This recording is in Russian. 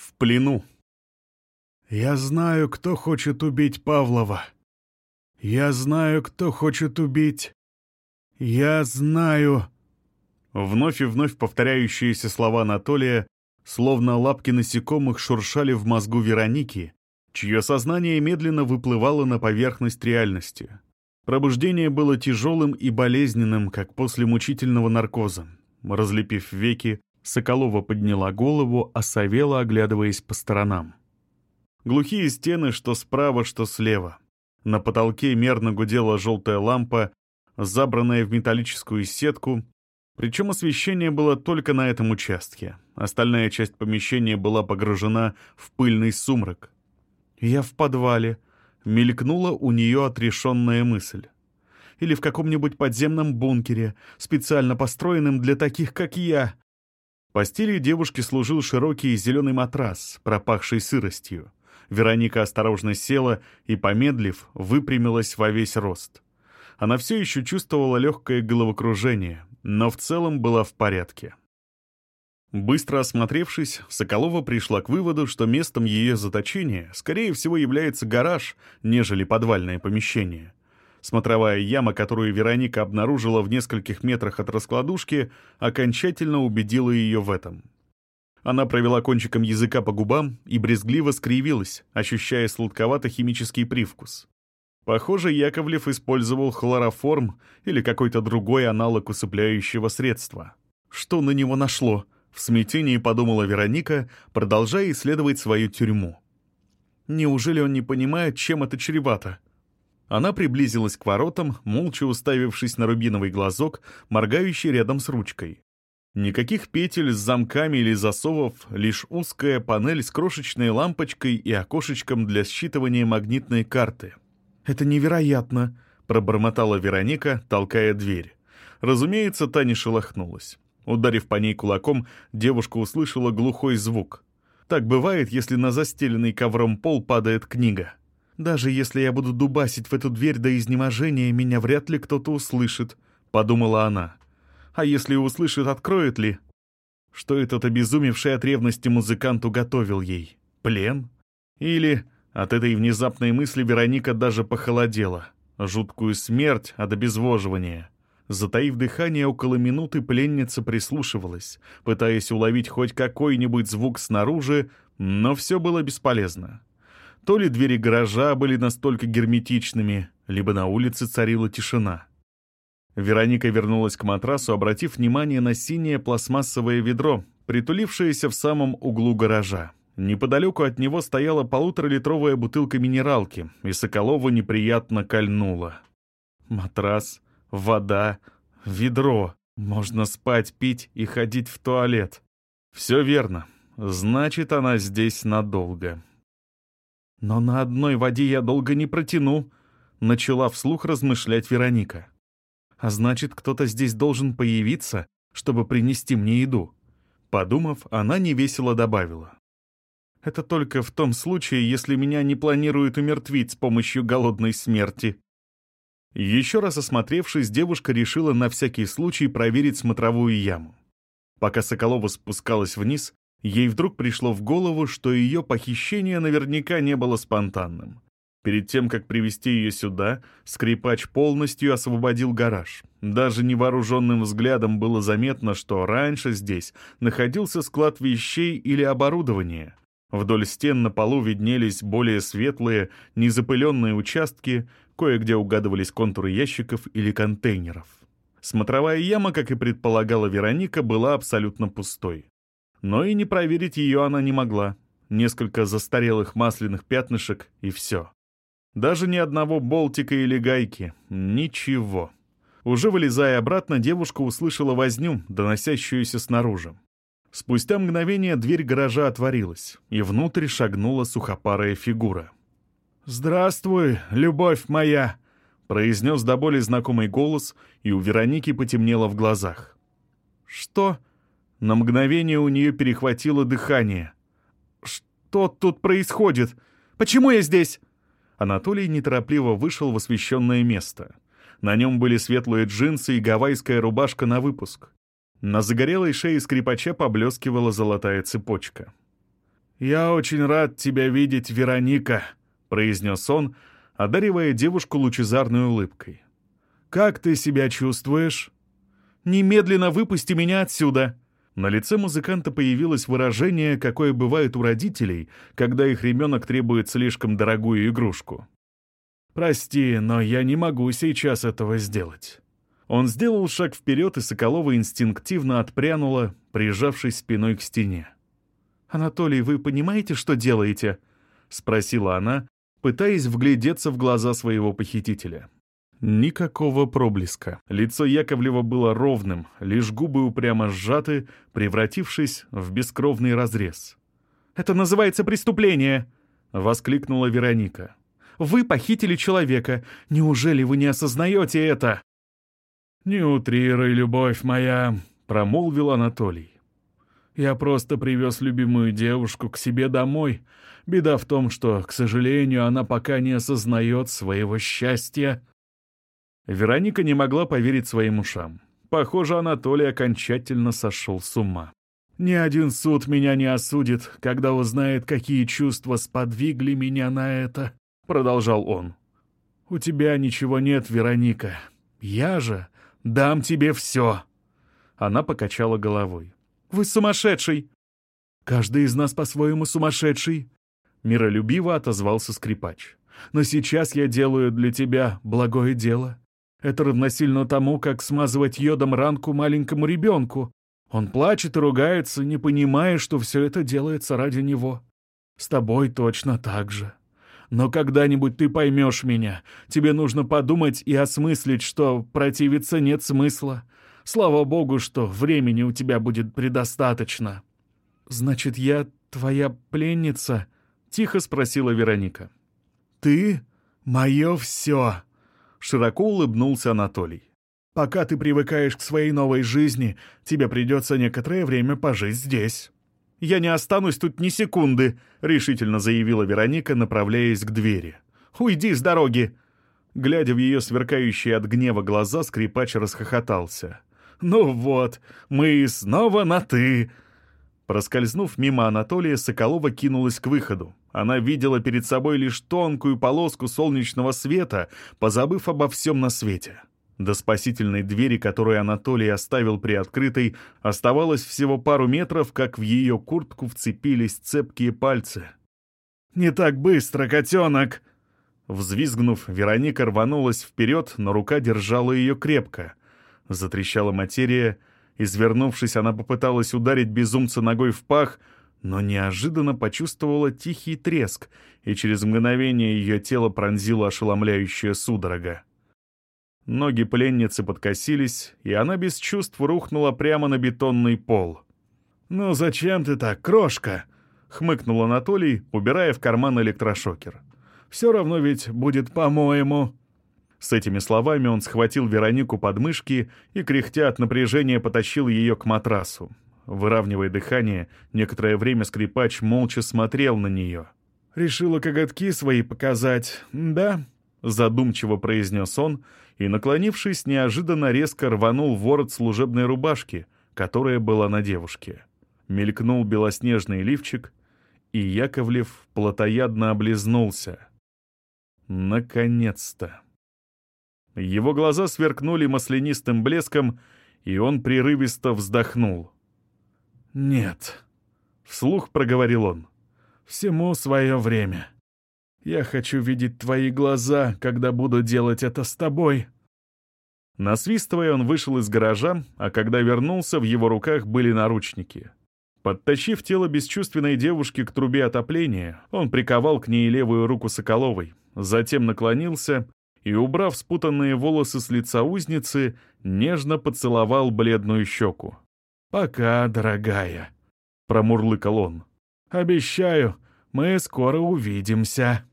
в плену. «Я знаю, кто хочет убить Павлова. Я знаю, кто хочет убить. Я знаю...» Вновь и вновь повторяющиеся слова Анатолия, словно лапки насекомых, шуршали в мозгу Вероники, чье сознание медленно выплывало на поверхность реальности. Пробуждение было тяжелым и болезненным, как после мучительного наркоза. Разлепив веки, Соколова подняла голову, а Савела, оглядываясь по сторонам. Глухие стены, что справа, что слева. На потолке мерно гудела желтая лампа, забранная в металлическую сетку, причем освещение было только на этом участке. Остальная часть помещения была погружена в пыльный сумрак. «Я в подвале», — мелькнула у нее отрешенная мысль. «Или в каком-нибудь подземном бункере, специально построенном для таких, как я». Постелью девушки служил широкий зеленый матрас, пропахший сыростью. Вероника осторожно села и, помедлив, выпрямилась во весь рост. Она все еще чувствовала легкое головокружение, но в целом была в порядке. Быстро осмотревшись, Соколова пришла к выводу, что местом ее заточения, скорее всего, является гараж, нежели подвальное помещение. Смотровая яма, которую Вероника обнаружила в нескольких метрах от раскладушки, окончательно убедила ее в этом. Она провела кончиком языка по губам и брезгливо скривилась, ощущая сладковато-химический привкус. Похоже, Яковлев использовал хлороформ или какой-то другой аналог усыпляющего средства. Что на него нашло? В смятении подумала Вероника, продолжая исследовать свою тюрьму. Неужели он не понимает, чем это чревато? Она приблизилась к воротам, молча уставившись на рубиновый глазок, моргающий рядом с ручкой. Никаких петель с замками или засовов, лишь узкая панель с крошечной лампочкой и окошечком для считывания магнитной карты. «Это невероятно!» — пробормотала Вероника, толкая дверь. Разумеется, та не шелохнулась. Ударив по ней кулаком, девушка услышала глухой звук. Так бывает, если на застеленный ковром пол падает книга. «Даже если я буду дубасить в эту дверь до изнеможения, меня вряд ли кто-то услышит», — подумала она. А если услышит, откроет ли? Что этот обезумевший от ревности музыкант уготовил ей? Плен? Или... От этой внезапной мысли Вероника даже похолодела. Жуткую смерть от обезвоживания. Затаив дыхание около минуты, пленница прислушивалась, пытаясь уловить хоть какой-нибудь звук снаружи, но все было бесполезно. То ли двери гаража были настолько герметичными, либо на улице царила тишина. Вероника вернулась к матрасу, обратив внимание на синее пластмассовое ведро, притулившееся в самом углу гаража. Неподалеку от него стояла полуторалитровая бутылка минералки, и Соколова неприятно кольнула. Матрас, вода, ведро. Можно спать, пить и ходить в туалет. Все верно. Значит, она здесь надолго. Но на одной воде я долго не протяну, начала вслух размышлять Вероника. А значит, кто-то здесь должен появиться, чтобы принести мне еду. Подумав, она невесело добавила. Это только в том случае, если меня не планируют умертвить с помощью голодной смерти. Еще раз осмотревшись, девушка решила на всякий случай проверить смотровую яму. Пока Соколова спускалась вниз, ей вдруг пришло в голову, что ее похищение наверняка не было спонтанным. Перед тем, как привести ее сюда, скрипач полностью освободил гараж. Даже невооруженным взглядом было заметно, что раньше здесь находился склад вещей или оборудования. Вдоль стен на полу виднелись более светлые, незапыленные участки, кое-где угадывались контуры ящиков или контейнеров. Смотровая яма, как и предполагала Вероника, была абсолютно пустой. Но и не проверить ее она не могла. Несколько застарелых масляных пятнышек и все. Даже ни одного болтика или гайки. Ничего. Уже вылезая обратно, девушка услышала возню, доносящуюся снаружи. Спустя мгновение дверь гаража отворилась, и внутрь шагнула сухопарая фигура. «Здравствуй, любовь моя!» — произнес до боли знакомый голос, и у Вероники потемнело в глазах. «Что?» На мгновение у нее перехватило дыхание. «Что тут происходит? Почему я здесь?» Анатолий неторопливо вышел в освещенное место. На нем были светлые джинсы и гавайская рубашка на выпуск. На загорелой шее скрипача поблескивала золотая цепочка. «Я очень рад тебя видеть, Вероника», — произнес он, одаривая девушку лучезарной улыбкой. «Как ты себя чувствуешь?» «Немедленно выпусти меня отсюда!» На лице музыканта появилось выражение, какое бывает у родителей, когда их ребенок требует слишком дорогую игрушку. «Прости, но я не могу сейчас этого сделать». Он сделал шаг вперед, и Соколова инстинктивно отпрянула, прижавшись спиной к стене. «Анатолий, вы понимаете, что делаете?» — спросила она, пытаясь вглядеться в глаза своего похитителя. Никакого проблеска. Лицо Яковлева было ровным, лишь губы упрямо сжаты, превратившись в бескровный разрез. «Это называется преступление!» — воскликнула Вероника. «Вы похитили человека. Неужели вы не осознаете это?» «Не утрируй, любовь моя», — промолвил Анатолий. «Я просто привез любимую девушку к себе домой. Беда в том, что, к сожалению, она пока не осознает своего счастья». Вероника не могла поверить своим ушам. Похоже, Анатолий окончательно сошел с ума. «Ни один суд меня не осудит, когда узнает, какие чувства сподвигли меня на это», — продолжал он. «У тебя ничего нет, Вероника. Я же дам тебе все». Она покачала головой. «Вы сумасшедший!» «Каждый из нас по-своему сумасшедший», — миролюбиво отозвался скрипач. «Но сейчас я делаю для тебя благое дело. Это равносильно тому, как смазывать йодом ранку маленькому ребенку. Он плачет и ругается, не понимая, что все это делается ради него. С тобой точно так же. Но когда-нибудь ты поймешь меня. Тебе нужно подумать и осмыслить, что противиться нет смысла. Слава богу, что времени у тебя будет предостаточно. «Значит, я твоя пленница?» — тихо спросила Вероника. «Ты — мое все!» Широко улыбнулся Анатолий. «Пока ты привыкаешь к своей новой жизни, тебе придется некоторое время пожить здесь». «Я не останусь тут ни секунды», — решительно заявила Вероника, направляясь к двери. «Уйди с дороги!» Глядя в ее сверкающие от гнева глаза, скрипач расхохотался. «Ну вот, мы снова на «ты». Проскользнув мимо Анатолия, Соколова кинулась к выходу. Она видела перед собой лишь тонкую полоску солнечного света, позабыв обо всем на свете. До спасительной двери, которую Анатолий оставил приоткрытой, оставалось всего пару метров, как в ее куртку вцепились цепкие пальцы. «Не так быстро, котенок!» Взвизгнув, Вероника рванулась вперед, но рука держала ее крепко. Затрещала материя. Извернувшись, она попыталась ударить безумца ногой в пах — но неожиданно почувствовала тихий треск, и через мгновение ее тело пронзила ошеломляющая судорога. Ноги пленницы подкосились, и она без чувств рухнула прямо на бетонный пол. «Ну зачем ты так, крошка?» — хмыкнул Анатолий, убирая в карман электрошокер. «Все равно ведь будет по-моему». С этими словами он схватил Веронику под мышки и, кряхтя от напряжения, потащил ее к матрасу. Выравнивая дыхание, некоторое время скрипач молча смотрел на нее. «Решила коготки свои показать, да?» — задумчиво произнес он и, наклонившись, неожиданно резко рванул ворот служебной рубашки, которая была на девушке. Мелькнул белоснежный лифчик, и Яковлев плотоядно облизнулся. Наконец-то! Его глаза сверкнули маслянистым блеском, и он прерывисто вздохнул — «Нет», — вслух проговорил он, — «всему свое время. Я хочу видеть твои глаза, когда буду делать это с тобой». Насвистывая, он вышел из гаража, а когда вернулся, в его руках были наручники. Подтащив тело бесчувственной девушки к трубе отопления, он приковал к ней левую руку Соколовой, затем наклонился и, убрав спутанные волосы с лица узницы, нежно поцеловал бледную щеку. «Пока, дорогая», — промурлыкал он. «Обещаю, мы скоро увидимся».